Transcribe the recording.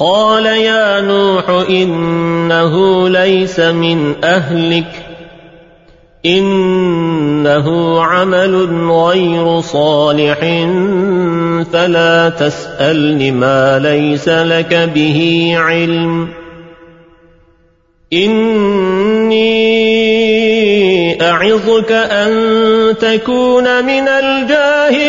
قال يا نوح إنه ليس من أهلك إنه عمل غير صالح فلا تسأل ما ليس لك به علم. إني أعظك أن تكون من الجاهلين.